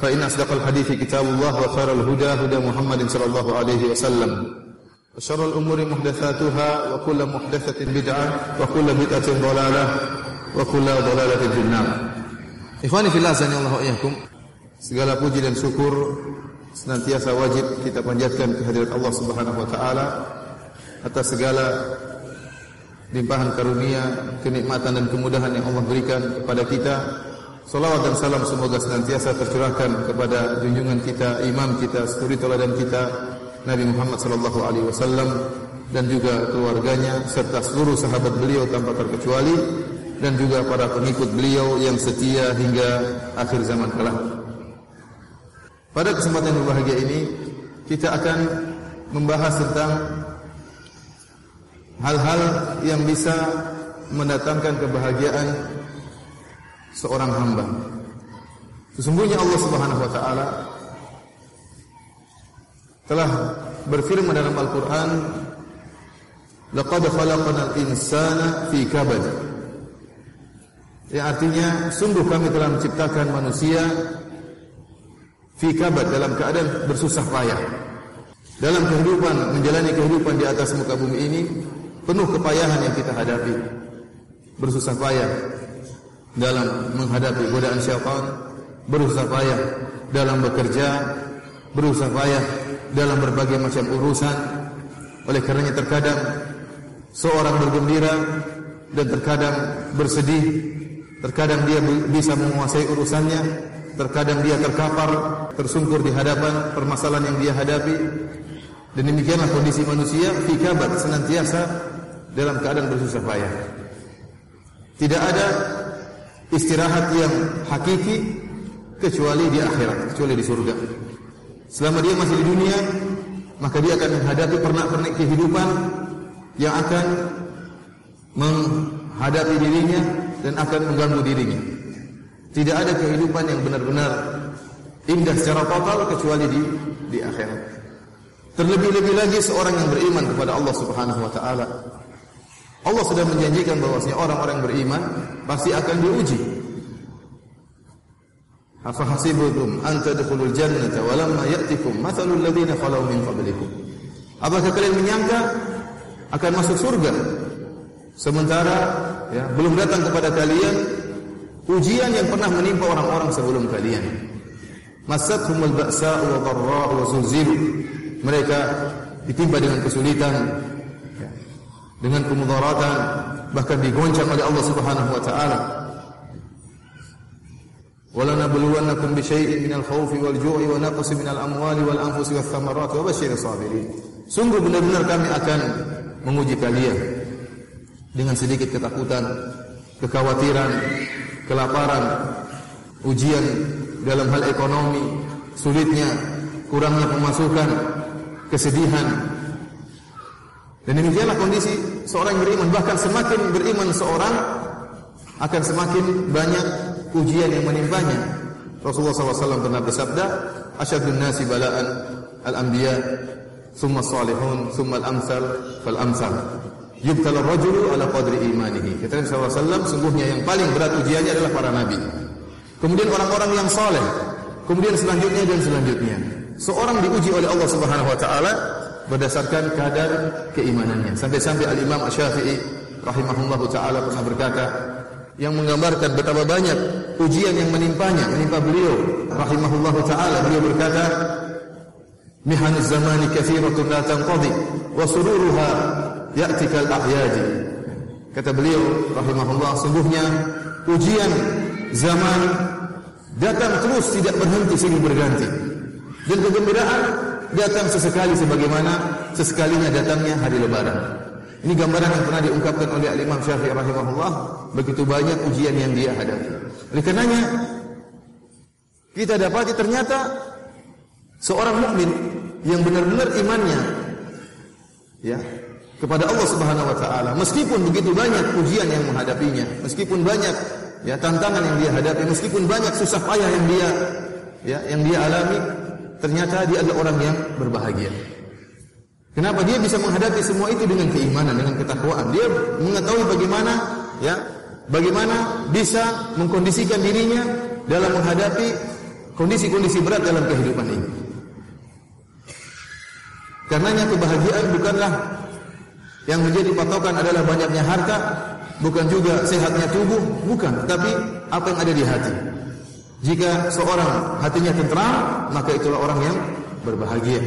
فإن أصدق الحديث كتاب الله وخير الهدى هدى محمد صلى الله عليه وسلم وشر الأمور محدثاتها وكل محدثة بدعة وكل بدعة ضلالة وكل ضلالة في النار Ikhwani fillah sani Allah wa Segala puji dan syukur senantiasa wajib kita panjatkan kehadirat Allah Subhanahu wa taala atas segala limpahan karunia, kenikmatan dan kemudahan yang Allah berikan kepada kita. Salawat dan salam semoga senantiasa tercurahkan kepada junjungan kita, imam kita, suri teladan kita, Nabi Muhammad sallallahu alaihi wasallam dan juga keluarganya serta seluruh sahabat beliau tanpa terkecuali dan juga para pengikut beliau yang setia hingga akhir zaman kelak. Pada kesempatan yang berbahagia ini kita akan membahas tentang hal-hal yang bisa mendatangkan kebahagiaan seorang hamba. Sesungguhnya Allah Subhanahu wa taala telah berfirman dalam Al-Qur'an, "Laqad khalaqnal insana fi kabad." Yang artinya sungguh kami telah menciptakan manusia fi kabad dalam keadaan bersusah payah. Dalam kehidupan menjalani kehidupan di atas muka bumi ini penuh kepayahan yang kita hadapi. Bersusah payah dalam menghadapi godaan syaitan, berusaha payah dalam bekerja, berusaha payah dalam berbagai macam urusan. Oleh karenanya terkadang seorang bergembira dan terkadang bersedih, terkadang dia bisa menguasai urusannya, terkadang dia terkapar, tersungkur di hadapan permasalahan yang dia hadapi. Dan demikianlah kondisi manusia fi kabat senantiasa dalam keadaan bersusah payah. Tidak ada istirahat yang hakiki kecuali di akhirat, kecuali di surga. Selama dia masih di dunia, maka dia akan menghadapi pernak-pernik kehidupan yang akan menghadapi dirinya dan akan mengganggu dirinya. Tidak ada kehidupan yang benar-benar indah secara total kecuali di di akhirat. Terlebih-lebih lagi seorang yang beriman kepada Allah Subhanahu wa taala. Allah sudah menjanjikan bahwasanya orang-orang beriman pasti akan diuji. Afa hasibutum an tadkhulul jannata wa lamma ya'tikum mathalul ladzina khalau min qablikum. Apakah kalian menyangka akan masuk surga sementara ya belum datang kepada kalian ujian yang pernah menimpa orang-orang sebelum kalian. Masathumul ba'sa'u wa dharra'u wa zulzilu. Mereka ditimpa dengan kesulitan, dengan kemudaratan, bahkan digoncang oleh Allah Subhanahu wa taala. Wala nabluwannakum bi syai'in minal khaufi wal ju'i wa naqsi minal amwali wal anfusi wath thamarati wa basyiril sabirin. Sungguh benar-benar kami akan menguji kalian dengan sedikit ketakutan, kekhawatiran, kelaparan, ujian dalam hal ekonomi, sulitnya, kurangnya pemasukan, kesedihan. Dan demikianlah kondisi seorang yang beriman. Bahkan semakin beriman seorang akan semakin banyak ujian yang menimpanya. Rasulullah SAW pernah bersabda, "Asyadun nasi bala'an al-anbiya, thumma salihun, thumma al-amsal fal amsal." Yubtala rajulu ala qadri imanihi. Kata Nabi SAW, sungguhnya yang paling berat ujiannya adalah para nabi. Kemudian orang-orang yang saleh. Kemudian selanjutnya dan selanjutnya. Seorang diuji oleh Allah Subhanahu wa taala berdasarkan kadar keimanannya. Sampai-sampai Al-Imam Asy-Syafi'i rahimahullahu taala pernah berkata, yang menggambarkan betapa banyak ujian yang menimpanya, menimpa beliau rahimahullahu taala. Beliau berkata, Mihaniz zamani kathiratun la tanqadi wa sururuha ya'tikal ahyadi. Kata beliau rahimahullah sungguhnya ujian zaman datang terus tidak berhenti silih berganti. Dan kegembiraan datang sesekali sebagaimana sesekalinya datangnya hari lebaran. Ini gambaran yang pernah diungkapkan oleh Imam Syafi'i rahimahullah, begitu banyak ujian yang dia hadapi. Oleh karenanya kita dapati ternyata seorang mukmin yang benar-benar imannya ya kepada Allah Subhanahu wa taala, meskipun begitu banyak ujian yang menghadapinya, meskipun banyak ya tantangan yang dia hadapi, meskipun banyak susah payah yang dia ya yang dia alami, ternyata dia adalah orang yang berbahagia. Kenapa dia bisa menghadapi semua itu dengan keimanan, dengan ketakwaan? Dia mengetahui bagaimana ya, bagaimana bisa mengkondisikan dirinya dalam menghadapi kondisi-kondisi berat dalam kehidupan ini. Karenanya kebahagiaan bukanlah yang menjadi patokan adalah banyaknya harta, bukan juga sehatnya tubuh, bukan, tapi apa yang ada di hati. Jika seorang hatinya tentram, maka itulah orang yang berbahagia.